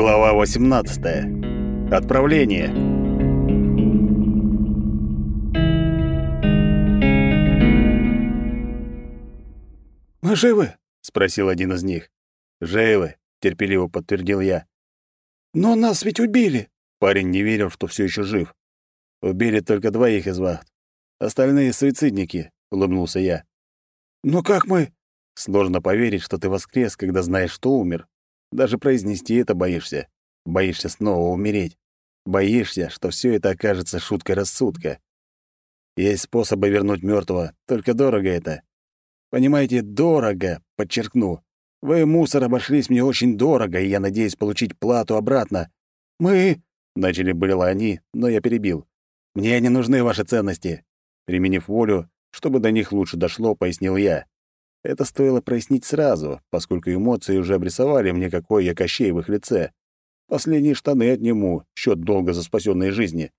Глава 18. Отправление. «Мы живы?» — спросил один из них. «Живы», — терпеливо подтвердил я. «Но нас ведь убили!» Парень не верил, что все еще жив. «Убили только двоих из вахт. Остальные — суицидники», — улыбнулся я. «Но как мы...» «Сложно поверить, что ты воскрес, когда знаешь, что умер. Даже произнести это боишься. Боишься снова умереть. Боишься, что все это окажется шуткой рассудка. Есть способы вернуть мертвого, только дорого это. Понимаете, дорого, подчеркну. Вы, мусор, обошлись мне очень дорого, и я надеюсь получить плату обратно. Мы... Начали были они, но я перебил. Мне не нужны ваши ценности. Применив волю, чтобы до них лучше дошло, пояснил я. Это стоило прояснить сразу, поскольку эмоции уже обрисовали мне, какой я Кощей в их лице. Последние штаны отниму, счет долга за спасенные жизни.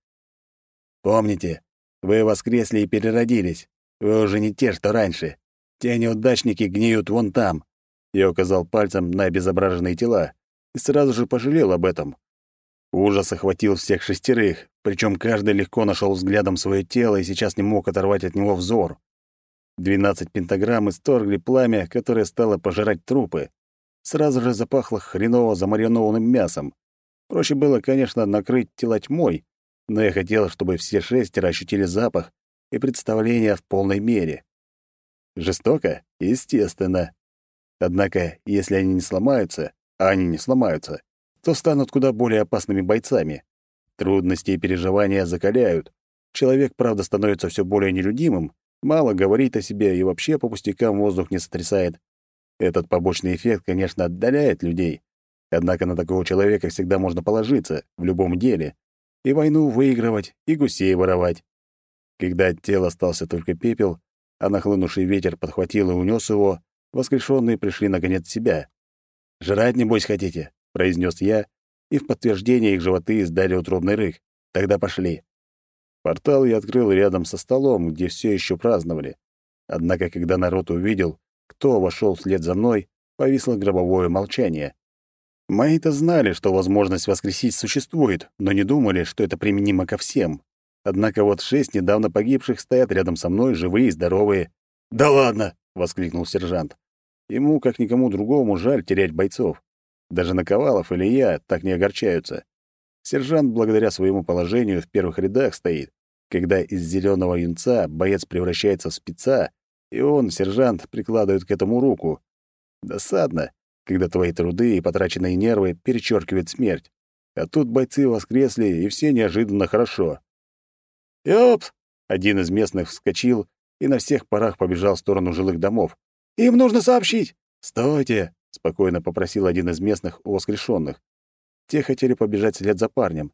Помните, вы воскресли и переродились. Вы уже не те, что раньше. Те неудачники гниют вон там. Я указал пальцем на обезображенные тела и сразу же пожалел об этом. Ужас охватил всех шестерых, причем каждый легко нашел взглядом свое тело и сейчас не мог оторвать от него взор. Двенадцать пентаграмм исторгли пламя, которое стало пожирать трупы. Сразу же запахло хреново замаринованным мясом. Проще было, конечно, накрыть тела тьмой, но я хотел, чтобы все шестеро ощутили запах и представление в полной мере. Жестоко? Естественно. Однако, если они не сломаются, а они не сломаются, то станут куда более опасными бойцами. Трудности и переживания закаляют. Человек, правда, становится все более нелюдимым, мало говорит о себе и вообще по пустякам воздух не сотрясает. Этот побочный эффект, конечно, отдаляет людей. Однако на такого человека всегда можно положиться, в любом деле. И войну выигрывать, и гусей воровать. Когда от тела остался только пепел, а нахлынувший ветер подхватил и унес его, воскрешенные пришли наконец в себя. «Жрать, небось, хотите?» — произнес я, и в подтверждение их животы издали утробный рык. «Тогда пошли». Портал я открыл рядом со столом, где все еще праздновали. Однако, когда народ увидел, кто вошел вслед за мной, повисло гробовое молчание. Мои-то знали, что возможность воскресить существует, но не думали, что это применимо ко всем. Однако вот шесть недавно погибших стоят рядом со мной, живые и здоровые. «Да ладно!» — воскликнул сержант. Ему, как никому другому, жаль терять бойцов. Даже Наковалов или я так не огорчаются. Сержант, благодаря своему положению, в первых рядах стоит. Когда из зеленого юнца боец превращается в спеца, и он, сержант, прикладывает к этому руку. Досадно, когда твои труды и потраченные нервы перечеркивают смерть. А тут бойцы воскресли, и все неожиданно хорошо. «Ёпс!» — один из местных вскочил и на всех парах побежал в сторону жилых домов. «Им нужно сообщить!» «Стойте!» — спокойно попросил один из местных у воскрешенных. Те хотели побежать вслед за парнем.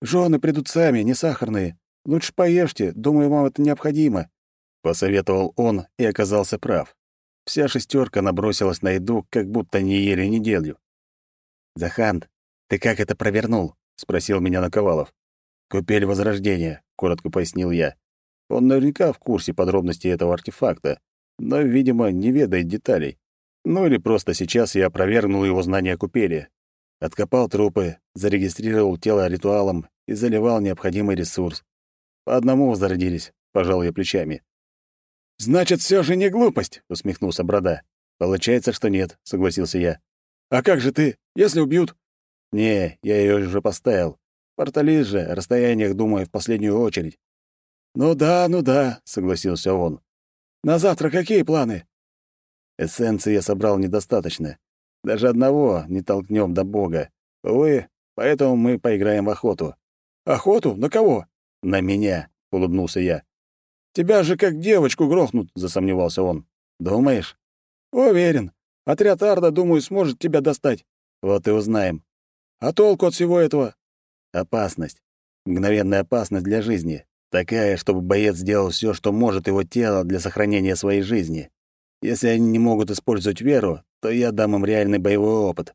«Жены придут сами, не сахарные. Лучше поешьте, думаю, вам это необходимо», — посоветовал он и оказался прав. Вся шестерка набросилась на еду, как будто не ели неделю. «Захант, ты как это провернул?» — спросил меня Наковалов. «Купель Возрождения», — коротко пояснил я. Он наверняка в курсе подробностей этого артефакта, но, видимо, не ведает деталей. Ну или просто сейчас я опровергнул его знания о купели. Откопал трупы, зарегистрировал тело ритуалом и заливал необходимый ресурс. По одному возродились, пожал я плечами. «Значит, все же не глупость», — усмехнулся Брода. «Получается, что нет», — согласился я. «А как же ты, если убьют?» «Не, я ее уже поставил. Порталист же, о расстояниях думаю в последнюю очередь». «Ну да, ну да», — согласился он. «На завтра какие планы?» Эссенции я собрал недостаточно. Даже одного не толкнем до бога. Увы, поэтому мы поиграем в охоту. Охоту? На кого? На меня, улыбнулся я. Тебя же как девочку грохнут, засомневался он. Думаешь? Уверен. Отряд Арда, думаю, сможет тебя достать. Вот и узнаем. А толку от всего этого? Опасность. Мгновенная опасность для жизни. Такая, чтобы боец сделал все, что может его тело для сохранения своей жизни. Если они не могут использовать веру, то я дам им реальный боевой опыт.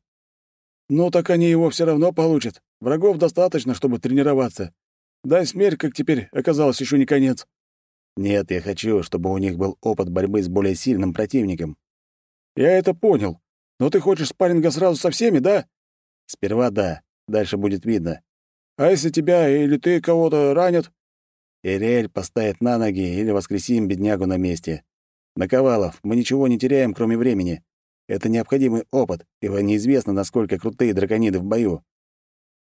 Ну так они его все равно получат. Врагов достаточно, чтобы тренироваться. Да смерть, как теперь, оказалось еще не конец. Нет, я хочу, чтобы у них был опыт борьбы с более сильным противником. Я это понял. Но ты хочешь спарринга сразу со всеми, да? Сперва да, дальше будет видно. А если тебя или ты кого-то ранят? Ириэль поставит на ноги или воскресим беднягу на месте. Наковалов, мы ничего не теряем, кроме времени. Это необходимый опыт, ибо неизвестно, насколько крутые дракониды в бою.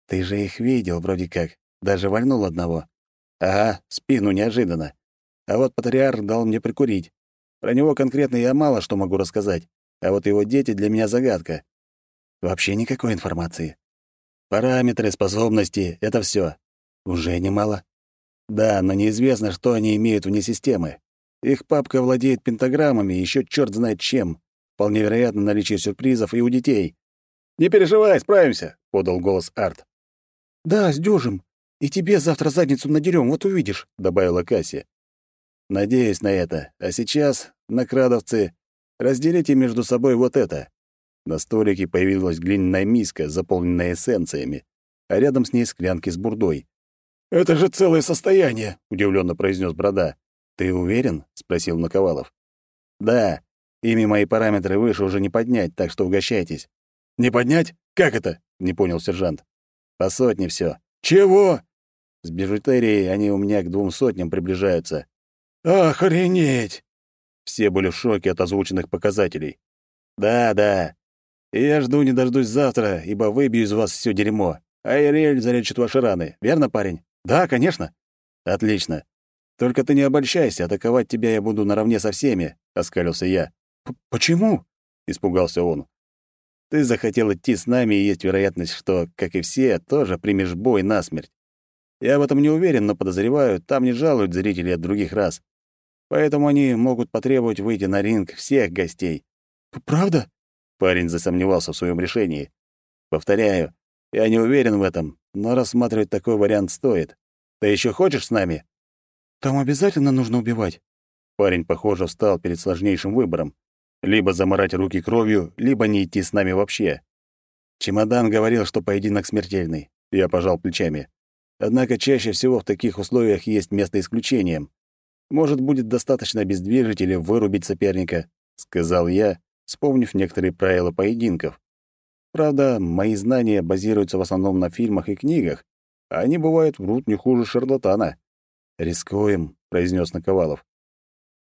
Ты же их видел вроде как, даже вальнул одного. Ага, спину неожиданно. А вот патриарх дал мне прикурить. Про него конкретно я мало что могу рассказать, а вот его дети для меня загадка. Вообще никакой информации. Параметры, способности — это все. Уже немало. Да, но неизвестно, что они имеют вне системы. Их папка владеет пентаграммами, еще черт знает чем. Вполне вероятно наличие сюрпризов и у детей. «Не переживай, справимся», — подал голос Арт. «Да, сдюжим. И тебе завтра задницу надерем, вот увидишь», — добавила Касси. «Надеюсь на это. А сейчас, накрадовцы, разделите между собой вот это». На столике появилась глиняная миска, заполненная эссенциями, а рядом с ней склянки с бурдой. «Это же целое состояние», — удивленно произнес Брода. «Ты уверен?» — спросил Наковалов. «Да. Ими мои параметры выше уже не поднять, так что угощайтесь». «Не поднять? Как это?» — не понял сержант. «По сотне все. «Чего?» «С бижутерией они у меня к двум сотням приближаются». «Охренеть!» Все были в шоке от озвученных показателей. «Да, да. Я жду не дождусь завтра, ибо выбью из вас все дерьмо. А Ириэль залечит ваши раны. Верно, парень?» «Да, конечно». «Отлично. Только ты не обольщайся, атаковать тебя я буду наравне со всеми», — оскалился я. «Почему?» — испугался он. «Ты захотел идти с нами, и есть вероятность, что, как и все, тоже примешь бой насмерть. Я в этом не уверен, но подозреваю, там не жалуют зрителей от других рас. Поэтому они могут потребовать выйти на ринг всех гостей». «Правда?» Парень засомневался в своем решении. «Повторяю, я не уверен в этом, но рассматривать такой вариант стоит. Ты еще хочешь с нами?» Там обязательно нужно убивать. Парень, похоже, встал перед сложнейшим выбором. Либо заморать руки кровью, либо не идти с нами вообще. Чемодан говорил, что поединок смертельный. Я пожал плечами. Однако чаще всего в таких условиях есть место исключением. Может, будет достаточно обездвижить или вырубить соперника, сказал я, вспомнив некоторые правила поединков. Правда, мои знания базируются в основном на фильмах и книгах, а они, бывают, врут не хуже шарлатана. «Рискуем», — произнес Наковалов.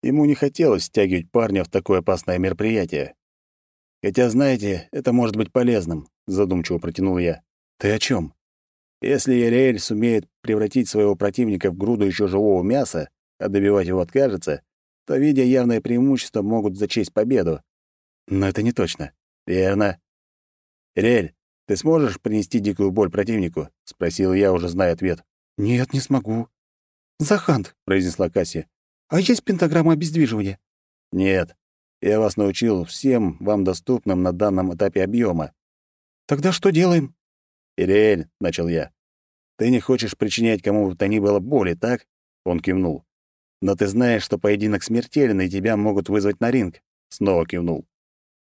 Ему не хотелось стягивать парня в такое опасное мероприятие. «Хотя, знаете, это может быть полезным», — задумчиво протянул я. «Ты о чем? Если Яриэль сумеет превратить своего противника в груду еще живого мяса, а добивать его откажется, то, видя явное преимущество, могут зачесть победу. Но это не точно. Верно. «Ириэль, ты сможешь принести дикую боль противнику?» — спросил я, уже зная ответ. «Нет, не смогу», «Захант», — произнесла Кассия, — «а есть пентаграмма обездвиживания?» «Нет. Я вас научил всем вам доступным на данном этапе объема. «Тогда что делаем?» «Ириэль», — начал я, — «ты не хочешь причинять кому бы то ни было боли, так?» Он кивнул. «Но ты знаешь, что поединок смертельный, и тебя могут вызвать на ринг?» Снова кивнул.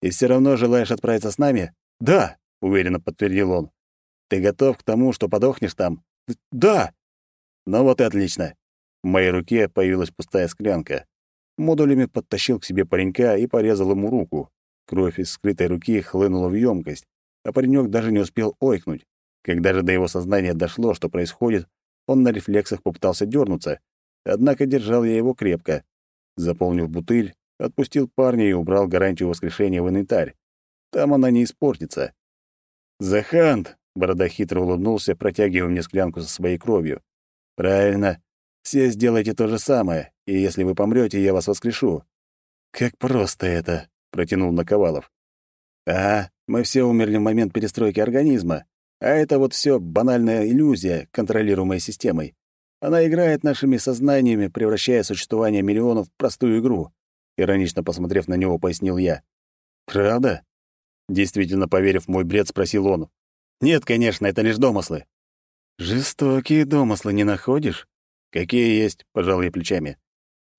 «И все равно желаешь отправиться с нами?» «Да», — уверенно подтвердил он. «Ты готов к тому, что подохнешь там?» «Да». «Ну вот и отлично. В моей руке появилась пустая склянка. Модулями подтащил к себе паренька и порезал ему руку. Кровь из скрытой руки хлынула в емкость, а паренек даже не успел ойкнуть. Когда же до его сознания дошло, что происходит, он на рефлексах попытался дернуться, однако держал я его крепко. Заполнив бутыль, отпустил парня и убрал гарантию воскрешения в инвентарь. Там она не испортится. «Захант!» — Борода хитро улыбнулся, протягивая мне склянку со своей кровью. «Правильно. Все сделайте то же самое, и если вы помрете, я вас воскрешу». «Как просто это», — протянул Наковалов. «А, мы все умерли в момент перестройки организма, а это вот все банальная иллюзия, контролируемая системой. Она играет нашими сознаниями, превращая существование миллионов в простую игру», — иронично посмотрев на него, пояснил я. «Правда?» Действительно поверив мой бред, спросил он. «Нет, конечно, это лишь домыслы». «Жестокие домыслы не находишь?» «Какие есть», — пожал я плечами.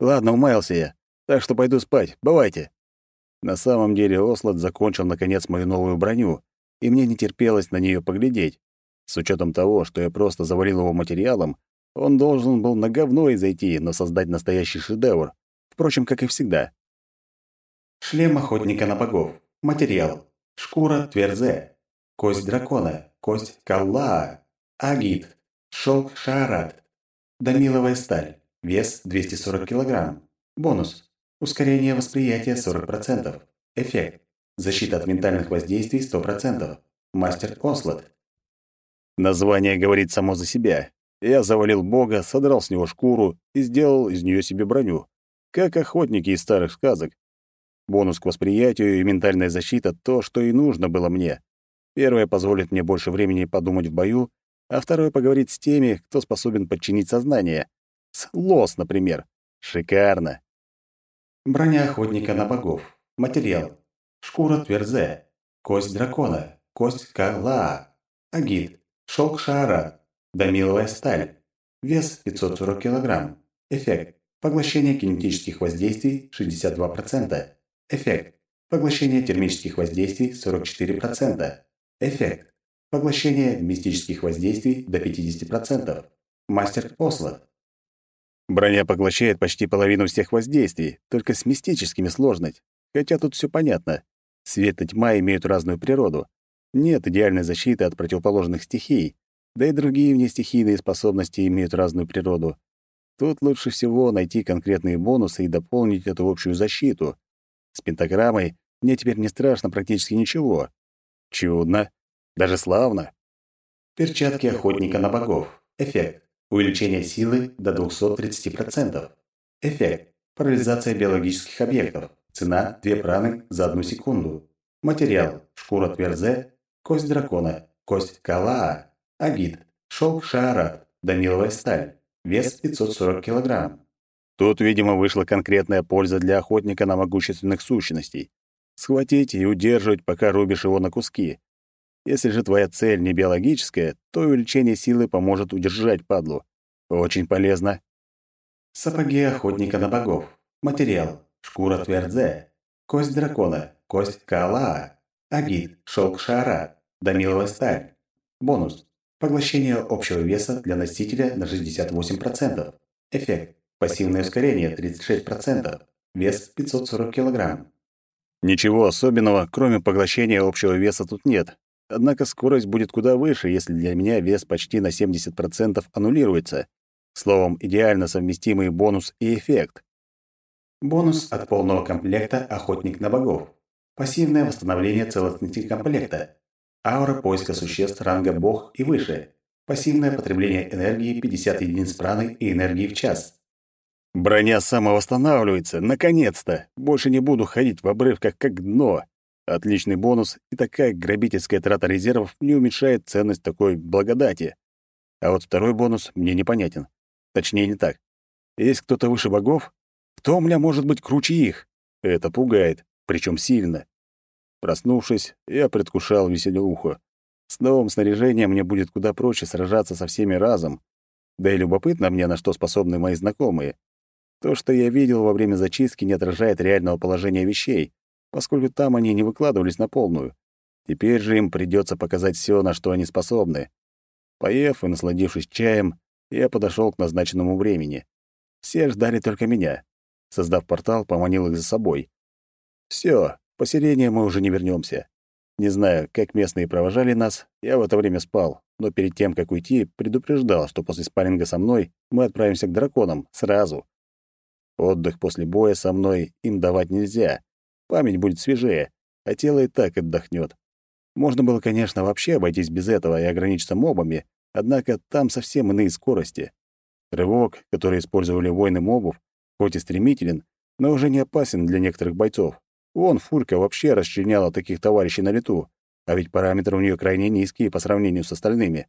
«Ладно, умаялся я, так что пойду спать. Бывайте». На самом деле Ослот закончил, наконец, мою новую броню, и мне не терпелось на нее поглядеть. С учетом того, что я просто завалил его материалом, он должен был на говно и зайти, но создать настоящий шедевр. Впрочем, как и всегда. Шлем охотника на богов. Материал. Шкура тверзе. кость дракона, кость Каллаа, Агит, шелк Шаарат, Дамиловая сталь, вес 240 кг. Бонус. Ускорение восприятия 40%. Эффект. Защита от ментальных воздействий 100%. Мастер Ослот. Название говорит само за себя. Я завалил бога, содрал с него шкуру и сделал из нее себе броню. Как охотники из старых сказок. Бонус к восприятию и ментальная защита — то, что и нужно было мне. Первое позволит мне больше времени подумать в бою, а второе — поговорить с теми, кто способен подчинить сознание. С лос, например. Шикарно. Броня охотника на богов. Материал. Шкура тверзе. Кость дракона. Кость калаа. Агит. Шелк шаара. Дамиловая сталь. Вес 540 кг. Эффект. Поглощение кинетических воздействий 62%. Эффект. Поглощение термических воздействий 44%. Эффект. Поглощение мистических воздействий до 50%. Мастер Ослот. Броня поглощает почти половину всех воздействий, только с мистическими сложность. Хотя тут все понятно. Свет и тьма имеют разную природу. Нет идеальной защиты от противоположных стихий, да и другие внестихийные способности имеют разную природу. Тут лучше всего найти конкретные бонусы и дополнить эту общую защиту. С пентаграммой мне теперь не страшно практически ничего. Чудно. Даже славно. Перчатки охотника на богов. Эффект. Увеличение силы до 230%. Эффект. Парализация биологических объектов. Цена – 2 праны за одну секунду. Материал. Шкура тверзе. Кость дракона. Кость калаа. Агит. Шелк шаарат. Даниловая сталь. Вес 540 кг. Тут, видимо, вышла конкретная польза для охотника на могущественных сущностей. Схватить и удерживать, пока рубишь его на куски. Если же твоя цель не биологическая, то увеличение силы поможет удержать падлу. Очень полезно. Сапоги охотника на богов. Материал. Шкура твердзе. Кость дракона. Кость калаа. Агит. Шелк шара. Дамиловая сталь. Бонус. Поглощение общего веса для носителя на 68%. Эффект. Пассивное ускорение 36%. Вес 540 кг. Ничего особенного, кроме поглощения общего веса, тут нет. Однако скорость будет куда выше, если для меня вес почти на 70% аннулируется. Словом, идеально совместимый бонус и эффект. Бонус от полного комплекта «Охотник на богов». Пассивное восстановление целостности комплекта. Аура поиска существ ранга бог и выше. Пассивное потребление энергии 50 единиц праны и энергии в час. Броня самовосстанавливается, наконец-то. Больше не буду ходить в обрывках как дно. Отличный бонус, и такая грабительская трата резервов не уменьшает ценность такой благодати. А вот второй бонус мне непонятен. Точнее, не так. Есть кто-то выше богов? Кто у меня может быть круче их? Это пугает, причем сильно. Проснувшись, я предвкушал веселюху. С новым снаряжением мне будет куда проще сражаться со всеми разом. Да и любопытно мне, на что способны мои знакомые. То, что я видел во время зачистки, не отражает реального положения вещей, поскольку там они не выкладывались на полную. Теперь же им придется показать все, на что они способны. Поев и насладившись чаем, я подошел к назначенному времени. Все ждали только меня. Создав портал, поманил их за собой. Все, поселение мы уже не вернемся. Не знаю, как местные провожали нас, я в это время спал, но перед тем, как уйти, предупреждал, что после спарринга со мной мы отправимся к драконам сразу. Отдых после боя со мной им давать нельзя. Память будет свежее, а тело и так отдохнет. Можно было, конечно, вообще обойтись без этого и ограничиться мобами, однако там совсем иные скорости. Рывок, который использовали воины мобов, хоть и стремителен, но уже не опасен для некоторых бойцов. Вон Фурка вообще расчленяла таких товарищей на лету, а ведь параметры у нее крайне низкие по сравнению с остальными.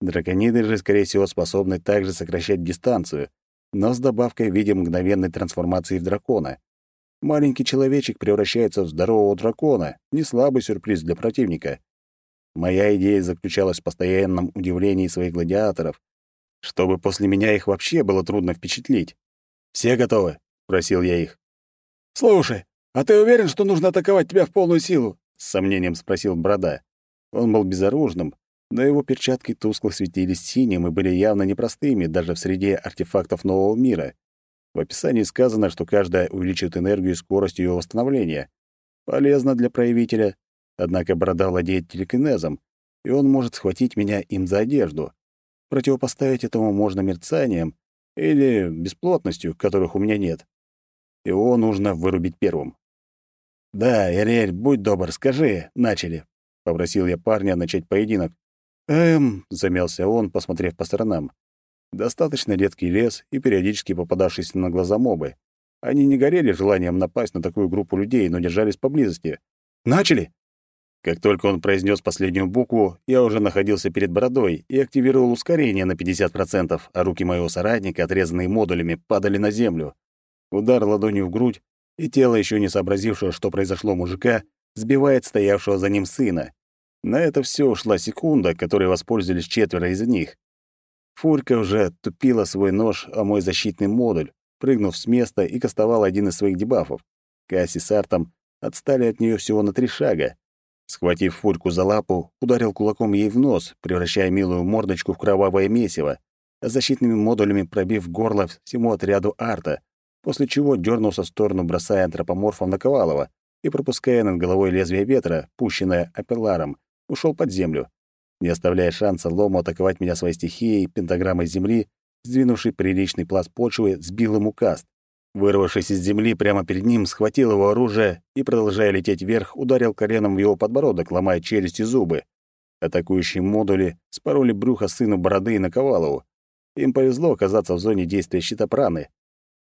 Дракониды же, скорее всего, способны также сокращать дистанцию, но с добавкой в виде мгновенной трансформации в дракона. Маленький человечек превращается в здорового дракона, не слабый сюрприз для противника. Моя идея заключалась в постоянном удивлении своих гладиаторов, чтобы после меня их вообще было трудно впечатлить. «Все готовы?» — просил я их. «Слушай, «А ты уверен, что нужно атаковать тебя в полную силу?» — с сомнением спросил Борода. Он был безоружным, но его перчатки тускло светились синим и были явно непростыми даже в среде артефактов нового мира. В описании сказано, что каждая увеличивает энергию и скорость ее восстановления. Полезно для проявителя. Однако борода владеет телекинезом, и он может схватить меня им за одежду. Противопоставить этому можно мерцанием или бесплотностью, которых у меня нет. Его нужно вырубить первым. «Да, Ириэль, будь добр, скажи, начали», — попросил я парня начать поединок. «Эм», — замялся он, посмотрев по сторонам. Достаточно редкий лес и периодически попадавшиеся на глаза мобы. Они не горели желанием напасть на такую группу людей, но держались поблизости. «Начали!» Как только он произнес последнюю букву, я уже находился перед бородой и активировал ускорение на 50%, а руки моего соратника, отрезанные модулями, падали на землю. Удар ладонью в грудь, и тело, еще не сообразившего, что произошло мужика, сбивает стоявшего за ним сына. На это все ушла секунда, которой воспользовались четверо из них. Фурька уже тупила свой нож о мой защитный модуль, прыгнув с места и кастовал один из своих дебафов. Касси с Артом отстали от нее всего на три шага. Схватив Фурьку за лапу, ударил кулаком ей в нос, превращая милую мордочку в кровавое месиво, а защитными модулями пробив горло всему отряду арта, после чего дернулся в сторону, бросая антропоморфом на Ковалова и пропуская над головой лезвие ветра, пущенное апелларом, ушел под землю. Не оставляя шанса Лому атаковать меня своей стихией, пентаграммой земли, сдвинувший приличный пласт почвы, сбил ему каст. Вырвавшись из земли прямо перед ним, схватил его оружие и, продолжая лететь вверх, ударил коленом в его подбородок, ломая челюсть и зубы. Атакующие модули спороли брюхо сыну Бороды и Наковалову. Им повезло оказаться в зоне действия щита праны.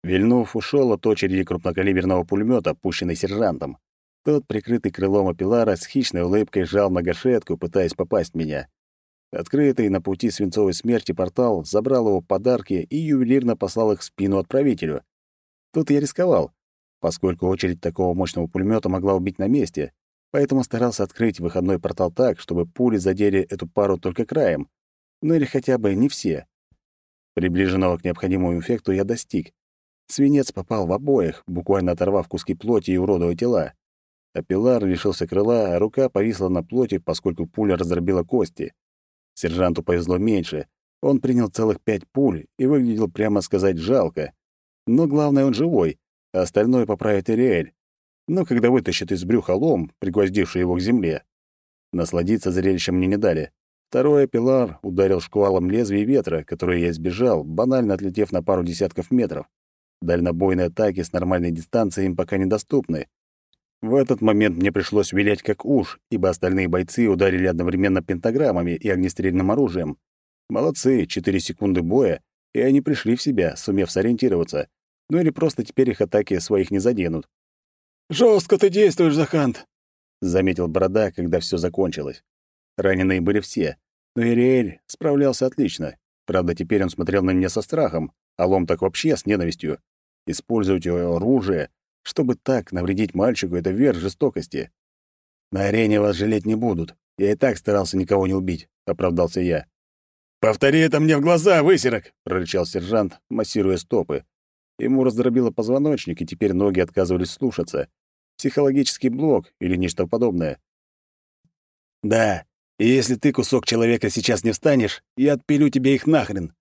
Вильнув ушел от очереди крупнокалиберного пулемета, пущенный сержантом. Тот, прикрытый крылом Апилара, с хищной улыбкой жал на гашетку, пытаясь попасть в меня. Открытый на пути свинцовой смерти портал забрал его подарки и ювелирно послал их в спину отправителю. Тут я рисковал, поскольку очередь такого мощного пулемета могла убить на месте, поэтому старался открыть выходной портал так, чтобы пули задели эту пару только краем, ну или хотя бы не все. Приближенного к необходимому эффекту я достиг. Свинец попал в обоих, буквально оторвав куски плоти и уродовые тела. А Пилар лишился крыла, а рука повисла на плоти, поскольку пуля раздробила кости. Сержанту повезло меньше. Он принял целых пять пуль и выглядел, прямо сказать, жалко. Но главное, он живой, а остальное поправит Ириэль. Но когда вытащит из брюха лом, пригвоздивший его к земле. Насладиться зрелищем мне не дали. Второй пилар ударил шквалом лезвия ветра, которое я избежал, банально отлетев на пару десятков метров. Дальнобойные атаки с нормальной дистанции им пока недоступны. В этот момент мне пришлось вилять как уж, ибо остальные бойцы ударили одновременно пентаграммами и огнестрельным оружием. Молодцы, четыре секунды боя, и они пришли в себя, сумев сориентироваться. Ну или просто теперь их атаки своих не заденут. «Жёстко ты действуешь, Захант!» — заметил Борода, когда все закончилось. Раненые были все, но Ириэль справлялся отлично. Правда, теперь он смотрел на меня со страхом, а Лом так вообще с ненавистью. Использовать его оружие, чтобы так навредить мальчику, это верх жестокости. «На арене вас жалеть не будут. Я и так старался никого не убить», — оправдался я. «Повтори это мне в глаза, высерок!» — прорычал сержант, массируя стопы. Ему раздробило позвоночник, и теперь ноги отказывались слушаться. Психологический блок или нечто подобное. «Да, и если ты, кусок человека, сейчас не встанешь, я отпилю тебе их нахрен!»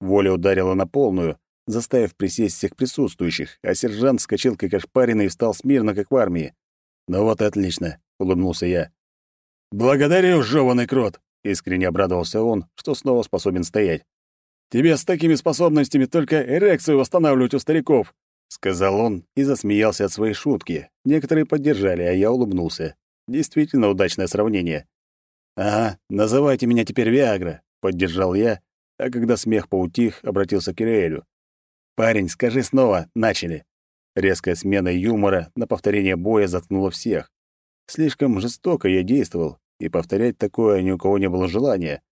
Воля ударила на полную, заставив присесть всех присутствующих, а сержант вскочил как ошпаренный и встал смирно, как в армии. «Ну вот отлично», — улыбнулся я. «Благодарю, жёванный крот!» Искренне обрадовался он, что снова способен стоять. «Тебе с такими способностями только эрекцию восстанавливать у стариков», — сказал он и засмеялся от своей шутки. Некоторые поддержали, а я улыбнулся. Действительно удачное сравнение. «Ага, называйте меня теперь Виагра», — поддержал я, а когда смех поутих, обратился к Ириэлю. «Парень, скажи снова, начали». Резкая смена юмора на повторение боя заткнула всех. Слишком жестоко я действовал, и повторять такое ни у кого не было желания.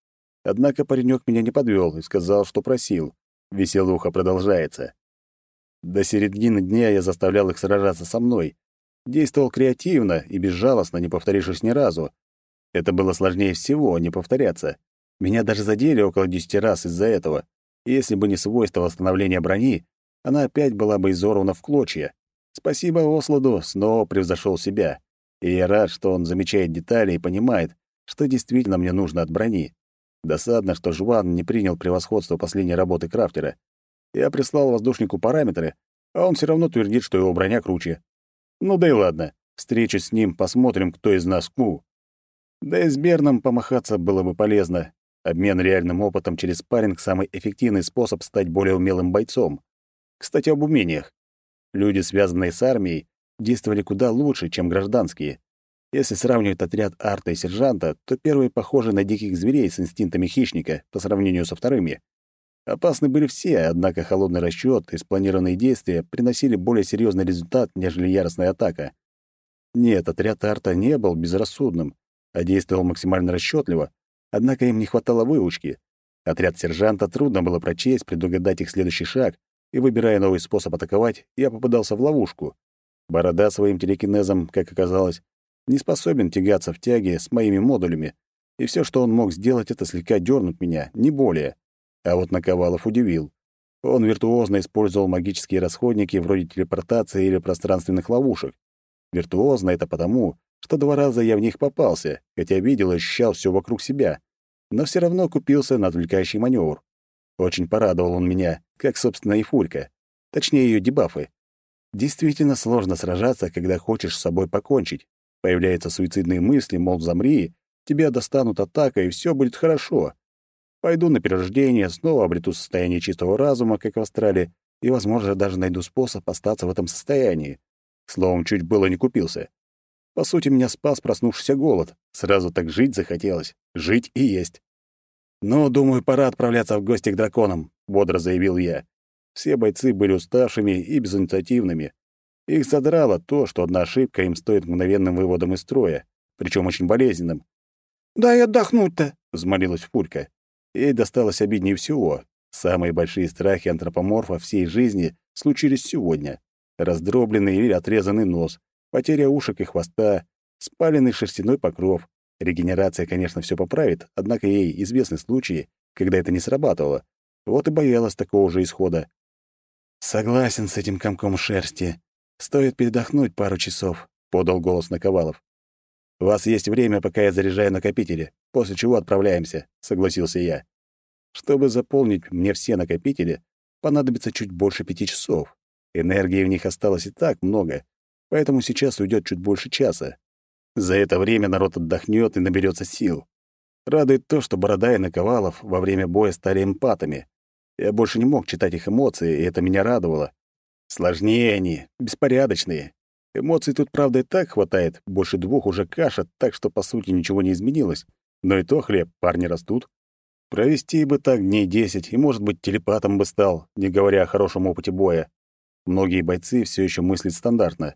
Однако паренек меня не подвел и сказал, что просил. Веселуха продолжается. До середины дня я заставлял их сражаться со мной. Действовал креативно и безжалостно, не повторившись ни разу. Это было сложнее всего, не повторяться. Меня даже задели около десяти раз из-за этого. Если бы не свойство восстановления брони, она опять была бы изорвана в клочья. Спасибо Осладу, снова превзошел себя. И я рад, что он замечает детали и понимает, что действительно мне нужно от брони. Досадно, что Жван не принял превосходство последней работы крафтера. Я прислал воздушнику параметры, а он все равно твердит, что его броня круче. Ну да и ладно. Встречусь с ним, посмотрим, кто из нас ку. Да и с Берном помахаться было бы полезно. Обмен реальным опытом через спарринг — самый эффективный способ стать более умелым бойцом. Кстати, об умениях. Люди, связанные с армией, действовали куда лучше, чем гражданские. Если сравнивать отряд арта и сержанта, то первые похожи на диких зверей с инстинктами хищника по сравнению со вторыми. Опасны были все, однако холодный расчёт и спланированные действия приносили более серьезный результат, нежели яростная атака. Нет, отряд арта не был безрассудным, а действовал максимально расчётливо, однако им не хватало выучки. Отряд сержанта трудно было прочесть, предугадать их следующий шаг, и, выбирая новый способ атаковать, я попадался в ловушку. Борода своим телекинезом, как оказалось, не способен тягаться в тяге с моими модулями, и все, что он мог сделать, это слегка дернуть меня, не более. А вот Наковалов удивил. Он виртуозно использовал магические расходники вроде телепортации или пространственных ловушек. Виртуозно это потому, что два раза я в них попался, хотя видел и ощущал все вокруг себя, но все равно купился на отвлекающий маневр. Очень порадовал он меня, как, собственно, и Фулька. Точнее, ее дебафы. Действительно сложно сражаться, когда хочешь с собой покончить. Появляются суицидные мысли, мол, замри, тебя достанут атака, и все будет хорошо. Пойду на перерождение, снова обрету состояние чистого разума, как в Австралии, и, возможно, даже найду способ остаться в этом состоянии. Словом, чуть было не купился. По сути, меня спас проснувшийся голод. Сразу так жить захотелось. Жить и есть. «Ну, думаю, пора отправляться в гости к драконам», — бодро заявил я. Все бойцы были уставшими и безинициативными. Их задрало то, что одна ошибка им стоит мгновенным выводом из строя, причем очень болезненным. «Дай отдохнуть-то!» — взмолилась Фурька. Ей досталось обиднее всего. Самые большие страхи антропоморфа всей жизни случились сегодня. Раздробленный или отрезанный нос, потеря ушек и хвоста, спаленный шерстяной покров. Регенерация, конечно, все поправит, однако ей известны случаи, когда это не срабатывало. Вот и боялась такого же исхода. «Согласен с этим комком шерсти. Стоит передохнуть пару часов», — подал голос Наковалов. «У вас есть время, пока я заряжаю накопители, после чего отправляемся», — согласился я. «Чтобы заполнить мне все накопители, понадобится чуть больше пяти часов. Энергии в них осталось и так много, поэтому сейчас уйдет чуть больше часа. За это время народ отдохнет и наберется сил. Радует то, что Борода и Наковалов во время боя стали эмпатами. Я больше не мог читать их эмоции, и это меня радовало. Сложнее они, беспорядочные. Эмоций тут, правда, и так хватает, больше двух уже каша, так что, по сути, ничего не изменилось. Но и то хлеб, парни растут. Провести бы так дней десять, и, может быть, телепатом бы стал, не говоря о хорошем опыте боя. Многие бойцы все еще мыслят стандартно.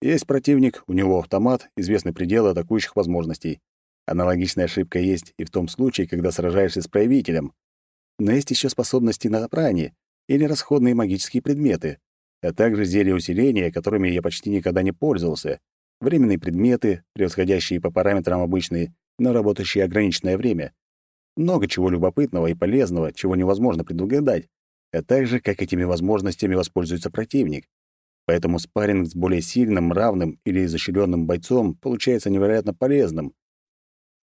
Есть противник, у него автомат, известны пределы атакующих возможностей. Аналогичная ошибка есть и в том случае, когда сражаешься с проявителем. Но есть еще способности на ранее или расходные магические предметы, а также зелья усиления, которыми я почти никогда не пользовался, временные предметы, превосходящие по параметрам обычные, но работающие ограниченное время. Много чего любопытного и полезного, чего невозможно предугадать, а также как этими возможностями воспользуется противник. Поэтому спарринг с более сильным, равным или изощренным бойцом получается невероятно полезным.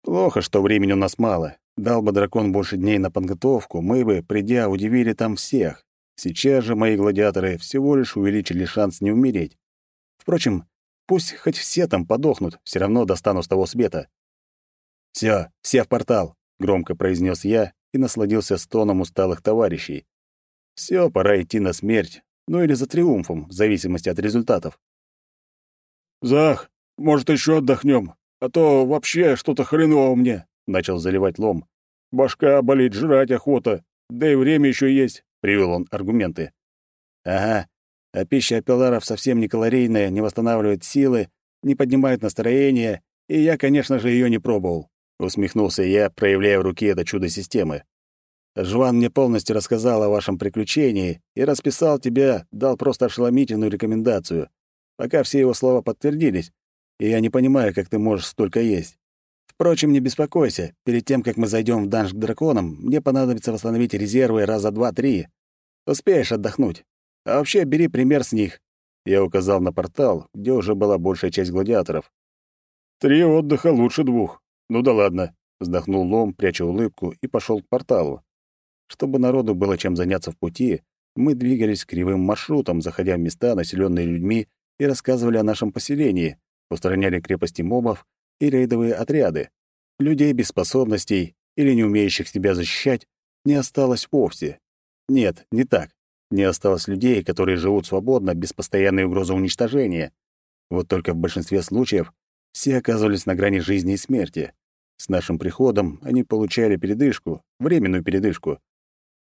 Плохо, что времени у нас мало. Дал бы дракон больше дней на подготовку, мы бы, придя, удивили там всех. Сейчас же мои гладиаторы всего лишь увеличили шанс не умереть. Впрочем, пусть хоть все там подохнут, все равно достану с того света. «Все, все в портал», — громко произнес я и насладился стоном усталых товарищей. Все, пора идти на смерть, ну или за триумфом, в зависимости от результатов. «Зах, может, еще отдохнем, а то вообще что-то хреново мне», — начал заливать лом. «Башка болит, жрать охота, да и время еще есть», — привел он аргументы. «Ага, а пища апелларов совсем не калорийная, не восстанавливает силы, не поднимает настроение, и я, конечно же, ее не пробовал», — усмехнулся я, проявляя в руке это чудо системы. «Жван мне полностью рассказал о вашем приключении и расписал тебя, дал просто ошеломительную рекомендацию, пока все его слова подтвердились, и я не понимаю, как ты можешь столько есть. Впрочем, не беспокойся. Перед тем, как мы зайдем в данж к драконам, мне понадобится восстановить резервы раза два-три. Успеешь отдохнуть. А вообще, бери пример с них. Я указал на портал, где уже была большая часть гладиаторов. «Три отдыха лучше двух. Ну да ладно», — вздохнул Лом, пряча улыбку, и пошел к порталу. Чтобы народу было чем заняться в пути, мы двигались кривым маршрутом, заходя в места, населенные людьми, и рассказывали о нашем поселении, устраняли крепости мобов и рейдовые отряды. Людей без способностей или не умеющих себя защищать не осталось вовсе. Нет, не так. Не осталось людей, которые живут свободно, без постоянной угрозы уничтожения. Вот только в большинстве случаев все оказывались на грани жизни и смерти. С нашим приходом они получали передышку, временную передышку.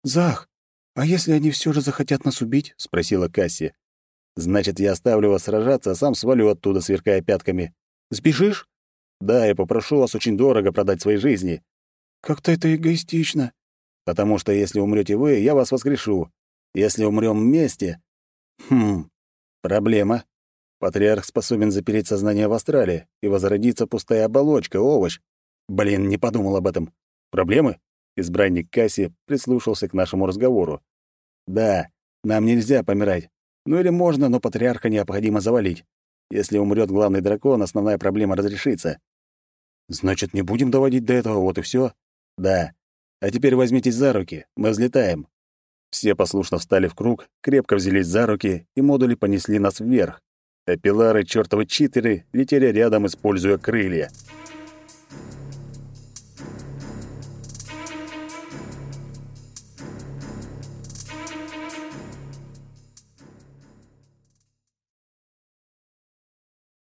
«Зах, а если они все же захотят нас убить?» — спросила Касси. «Значит, я оставлю вас сражаться, а сам свалю оттуда, сверкая пятками. Сбежишь?» «Да, я попрошу вас очень дорого продать свои жизни». «Как-то это эгоистично». «Потому что если умрете вы, я вас воскрешу. Если умрем вместе...» «Хм, проблема. Патриарх способен запереть сознание в астрале, и возродится пустая оболочка, овощ. Блин, не подумал об этом. Проблемы? Избранник Касси прислушался к нашему разговору. Да, нам нельзя помирать. Ну или можно, но патриарха необходимо завалить. Если умрет главный дракон, основная проблема разрешится. Значит, не будем доводить до этого, вот и все. Да. А теперь возьмитесь за руки, мы взлетаем. Все послушно встали в круг, крепко взялись за руки, и модули понесли нас вверх а пилары чёртовы читеры летели рядом, используя крылья —